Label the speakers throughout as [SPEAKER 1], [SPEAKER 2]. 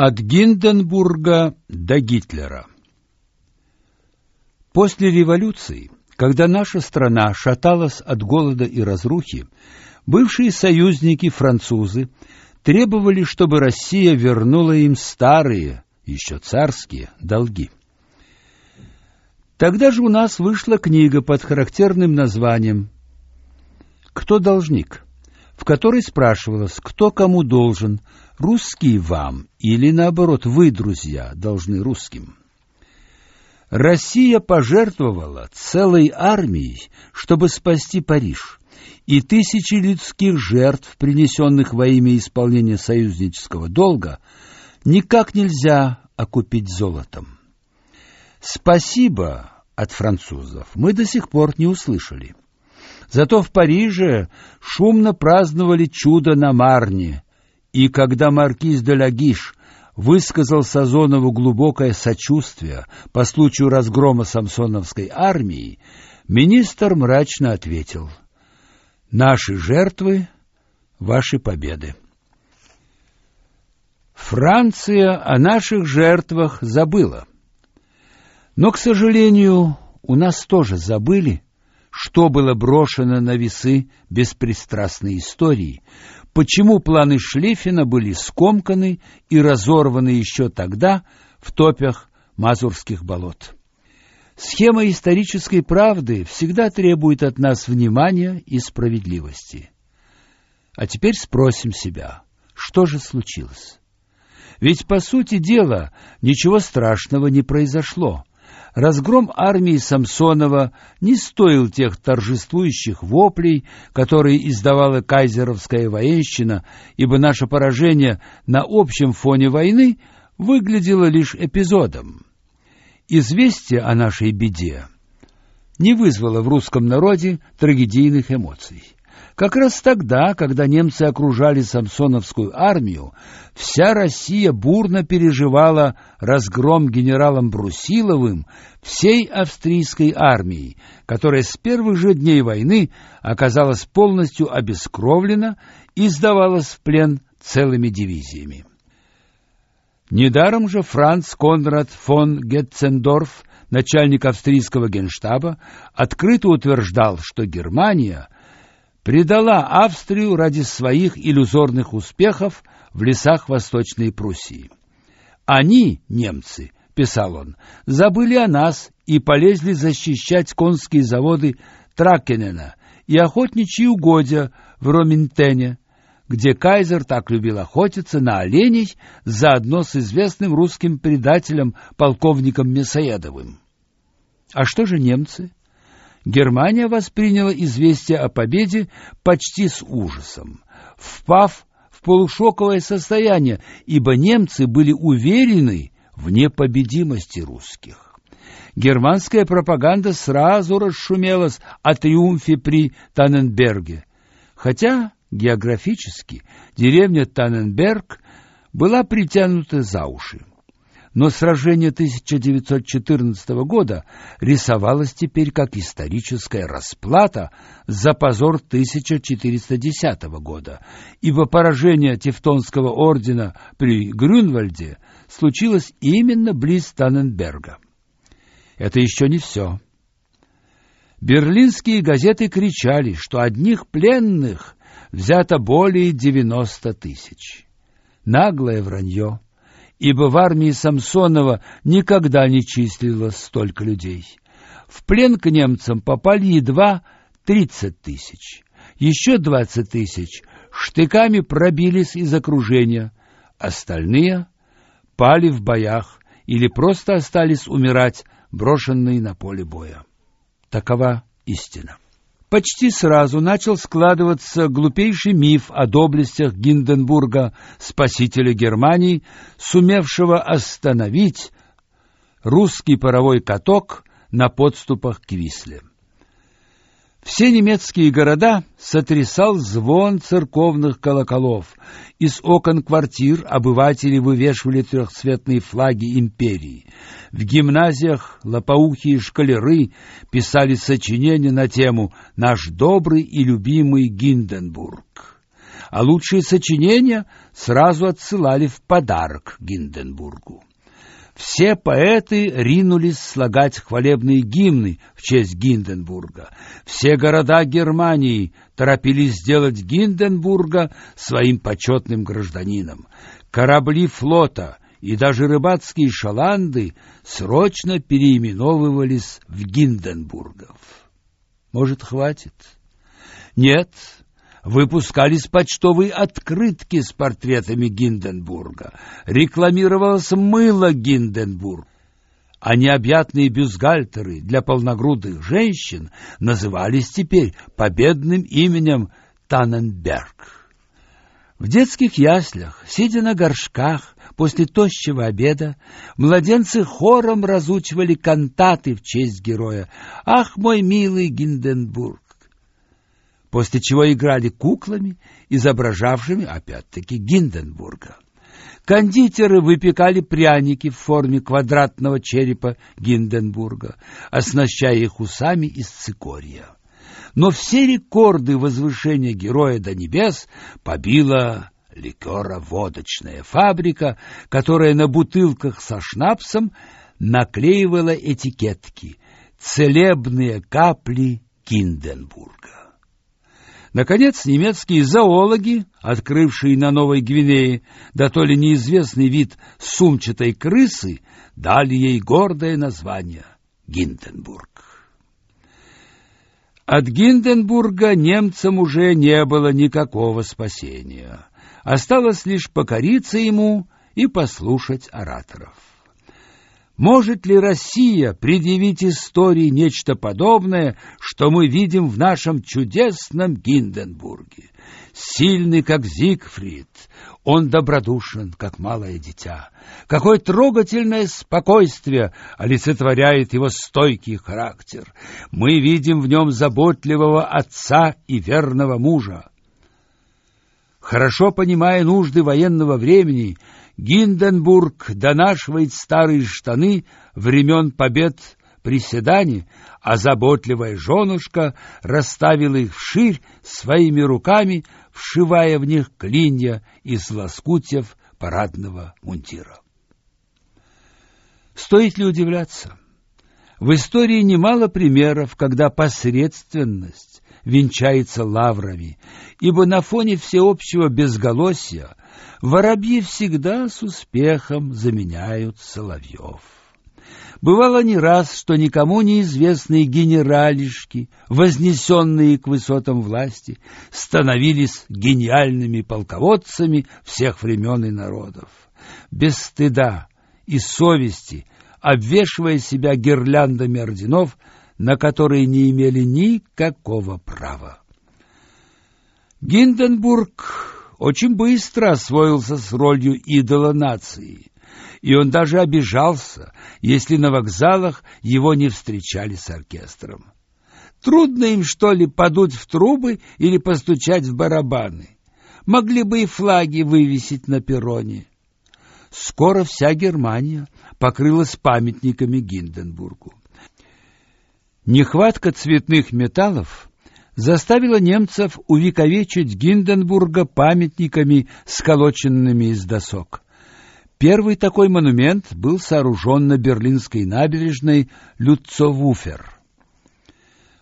[SPEAKER 1] От Гинденбурга до Гитлера. После революции, когда наша страна шаталась от голода и разрухи, бывшие союзники французы требовали, чтобы Россия вернула им старые, еще царские, долги. Тогда же у нас вышла книга под характерным названием «Кто должник?», в которой спрашивалось, кто кому должен – русские вам или наоборот вы, друзья, должны русским. Россия пожертвовала целой армией, чтобы спасти Париж, и тысячи людских жертв, принесенных во имя исполнения союзнического долга, никак нельзя окупить золотом. Спасибо от французов мы до сих пор не услышали. Зато в Париже шумно праздновали чудо на Марне, и когда маркиз де Лагиш высказал Сазонову глубокое сочувствие по случаю разгрома самсоновской армии, министр мрачно ответил «Наши жертвы — ваши победы». Франция о наших жертвах забыла. Но, к сожалению, у нас тоже забыли, что было брошено на весы беспристрастной истории, почему планы Шлиффена были скомканы и разорваны еще тогда в топях Мазурских болот. Схема исторической правды всегда требует от нас внимания и справедливости. А теперь спросим себя, что же случилось? Ведь, по сути дела, ничего страшного не произошло. Разгром армии Самсонова не стоил тех торжествующих воплей, которые издавала кайзеровская военщина, ибо наше поражение на общем фоне войны выглядело лишь эпизодом. Известие о нашей беде не вызвало в русском народе трагедийных эмоций. Как раз тогда, когда немцы окружали Самсоновскую армию, вся Россия бурно переживала разгром генералом Брусиловым всей австрийской армии, которая с первых же дней войны оказалась полностью обескровлена и сдавалась в плен целыми дивизиями. Недаром же Франц Конрад фон Гетцендорф, начальник австрийского генштаба, открыто утверждал, что Германия – предала Австрию ради своих иллюзорных успехов в лесах Восточной Пруссии. Они, немцы, писал он, забыли о нас и полезли защищать конские заводы Тракенена и охотничьи угодья в Роментене, где кайзер так любил охотиться на оленей заодно с известным русским предателем полковником Мясоедовым. А что же немцы? Германия восприняла известие о победе почти с ужасом, впав в полушоковое состояние, ибо немцы были уверены в непобедимости русских. Германская пропаганда сразу расшумелась о триумфе при Танненберге, хотя географически деревня Танненберг была притянута за уши но сражение 1914 года рисовалось теперь как историческая расплата за позор 1410 года, ибо поражение Тевтонского ордена при Грюнвальде случилось именно близ Танненберга. Это еще не все. Берлинские газеты кричали, что одних пленных взято более 90 тысяч. Наглое вранье ибо в армии Самсонова никогда не числилось столько людей. В плен к немцам попали едва 30 тысяч. Еще 20 тысяч штыками пробились из окружения, остальные пали в боях или просто остались умирать, брошенные на поле боя. Такова истина. Почти сразу начал складываться глупейший миф о доблестях Гинденбурга, спасителя Германии, сумевшего остановить русский паровой каток на подступах к Висле. Все немецкие города сотрясал звон церковных колоколов. Из окон квартир обыватели вывешивали трехцветные флаги империи. В гимназиях лопоухие школяры писали сочинения на тему «Наш добрый и любимый Гинденбург». а лучшие сочинения сразу отсылали в подарок Гинденбургу. Все поэты ринулись слагать хвалебные гимны в честь Гинденбурга. Все города Германии торопились сделать Гинденбурга своим почетным гражданином. Корабли флота и даже рыбацкие шаланды срочно переименовывались в Гинденбургов. Может, хватит? Нет, выпускались почтовые открытки с портретами Гинденбурга, рекламировалось мыло Гинденбург, а необъятные бюстгальтеры для полногрудых женщин назывались теперь победным именем Танненберг. В детских яслях, сидя на горшках, после тощего обеда, младенцы хором разучивали кантаты в честь героя «Ах, мой милый Гинденбург!» После чего играли куклами, изображавшими, опять-таки, Гинденбурга. Кондитеры выпекали пряники в форме квадратного черепа Гинденбурга, оснащая их усами из цикория. Но все рекорды возвышения героя до небес побила ликероводочная фабрика, которая на бутылках со шнапсом наклеивала этикетки «Целебные капли Гинденбурга». Наконец, немецкие зоологи, открывшие на Новой Гвинее да то ли неизвестный вид сумчатой крысы, дали ей гордое название Гинденбург. От Гинденбурга немцам уже не было никакого спасения. Осталось лишь покориться ему и послушать ораторов. Может ли Россия предъявить истории нечто подобное, что мы видим в нашем чудесном Гинденбурге? Сильный, как Зигфрид, он добродушен, как малое дитя. Какое трогательное спокойствие олицетворяет его стойкий характер. Мы видим в нем заботливого отца и верного мужа. Хорошо понимая нужды военного времени, Гинденбург донашивает старые штаны времен побед при седане, а заботливая женушка расставила их вширь своими руками, вшивая в них клинья из лоскутьев парадного мундира. Стоит ли удивляться? В истории немало примеров, когда посредственность венчается лаврами, ибо на фоне всеобщего безголосия воробьи всегда с успехом заменяют соловьев. Бывало не раз, что никому неизвестные генералишки, вознесенные к высотам власти, становились гениальными полководцами всех времен и народов. Без стыда и совести, обвешивая себя гирляндами орденов, на которые не имели никакого права. Гинденбург очень быстро освоился с ролью идола нации, и он даже обижался, если на вокзалах его не встречали с оркестром. Трудно им, что ли, подуть в трубы или постучать в барабаны. Могли бы и флаги вывесить на перроне. Скоро вся Германия покрылась памятниками Гинденбургу. Нехватка цветных металлов заставила немцев увековечить Гинденбурга памятниками, сколоченными из досок. Первый такой монумент был сооружен на берлинской набережной Люцовуфер.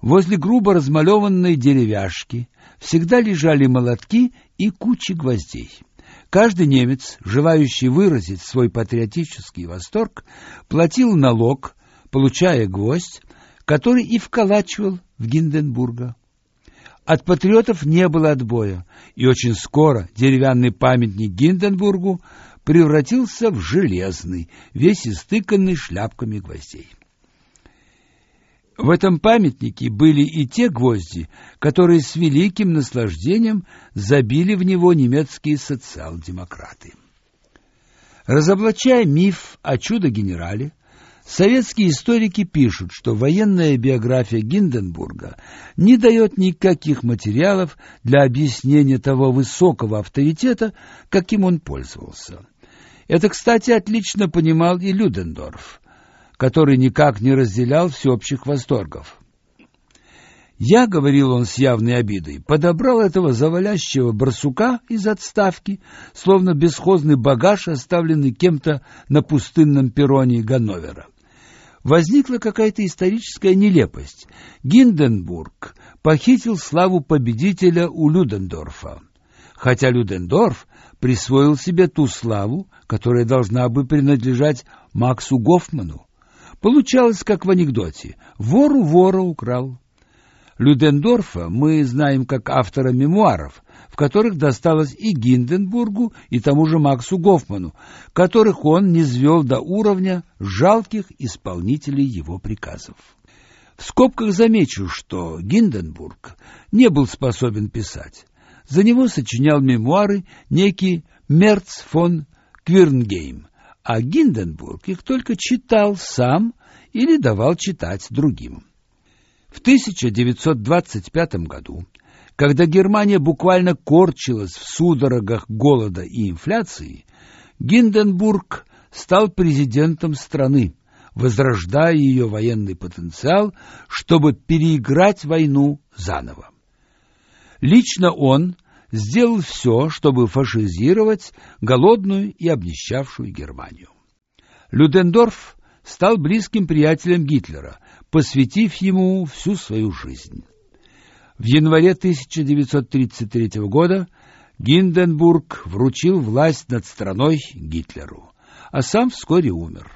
[SPEAKER 1] Возле грубо размалеванной деревяшки всегда лежали молотки и кучи гвоздей. Каждый немец, желающий выразить свой патриотический восторг, платил налог, получая гвоздь, который и вколачивал в Гинденбурга. От патриотов не было отбоя, и очень скоро деревянный памятник Гинденбургу превратился в железный, весь истыканный шляпками гвоздей. В этом памятнике были и те гвозди, которые с великим наслаждением забили в него немецкие социал-демократы. Разоблачая миф о чудо-генерале, Советские историки пишут, что военная биография Гинденбурга не дает никаких материалов для объяснения того высокого авторитета, каким он пользовался. Это, кстати, отлично понимал и Людендорф, который никак не разделял всеобщих восторгов. Я, говорил он с явной обидой, подобрал этого завалящего барсука из отставки, словно бесхозный багаж, оставленный кем-то на пустынном перроне Ганновера. Возникла какая-то историческая нелепость. Гинденбург похитил славу победителя у Людендорфа, хотя Людендорф присвоил себе ту славу, которая должна бы принадлежать Максу Гофману. Получалось, как в анекдоте: вору вора украл. Людендорфа мы знаем как автора мемуаров, в которых досталось и Гинденбургу, и тому же Максу Гофману, которых он не низвел до уровня жалких исполнителей его приказов. В скобках замечу, что Гинденбург не был способен писать. За него сочинял мемуары некий Мерц фон Квирнгейм, а Гинденбург их только читал сам или давал читать другим. В 1925 году, когда Германия буквально корчилась в судорогах голода и инфляции, Гинденбург стал президентом страны, возрождая ее военный потенциал, чтобы переиграть войну заново. Лично он сделал все, чтобы фашизировать голодную и обнищавшую Германию. Людендорф стал близким приятелем Гитлера, посвятив ему всю свою жизнь. В январе 1933 года Гинденбург вручил власть над страной Гитлеру, а сам вскоре умер.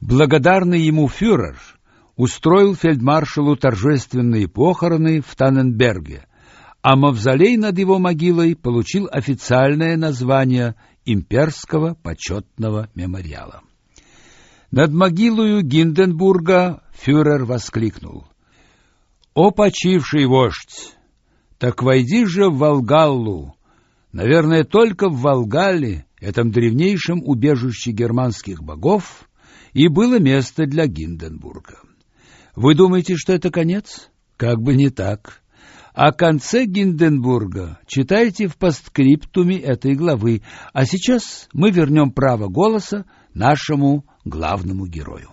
[SPEAKER 1] Благодарный ему фюрер устроил фельдмаршалу торжественные похороны в Танненберге, а мавзолей над его могилой получил официальное название Имперского почетного мемориала. Над могилою Гинденбурга фюрер воскликнул. «О, почивший вождь! Так войди же в Волгаллу! Наверное, только в Волгале, этом древнейшем убежище германских богов, и было место для Гинденбурга. Вы думаете, что это конец? Как бы не так. О конце Гинденбурга читайте в постскриптуме этой главы, а сейчас мы вернем право голоса нашему главному герою.